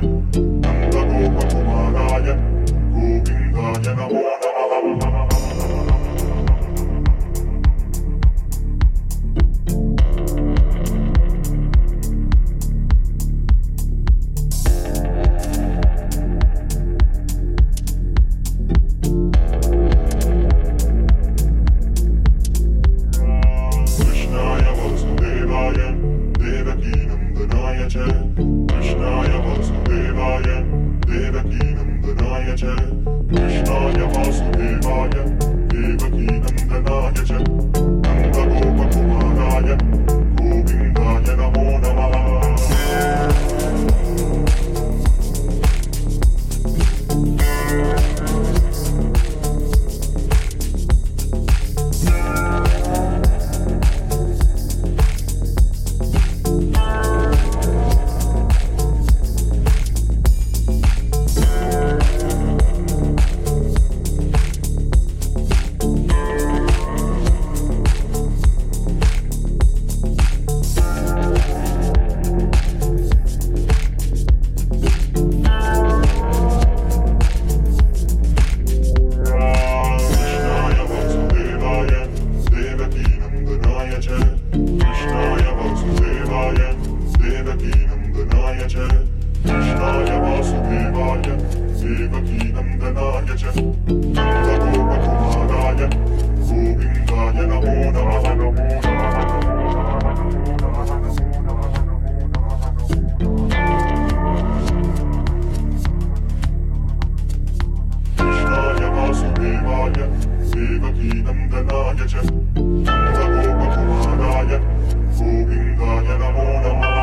future. Deny it, just the open to deny it. Who being the animal?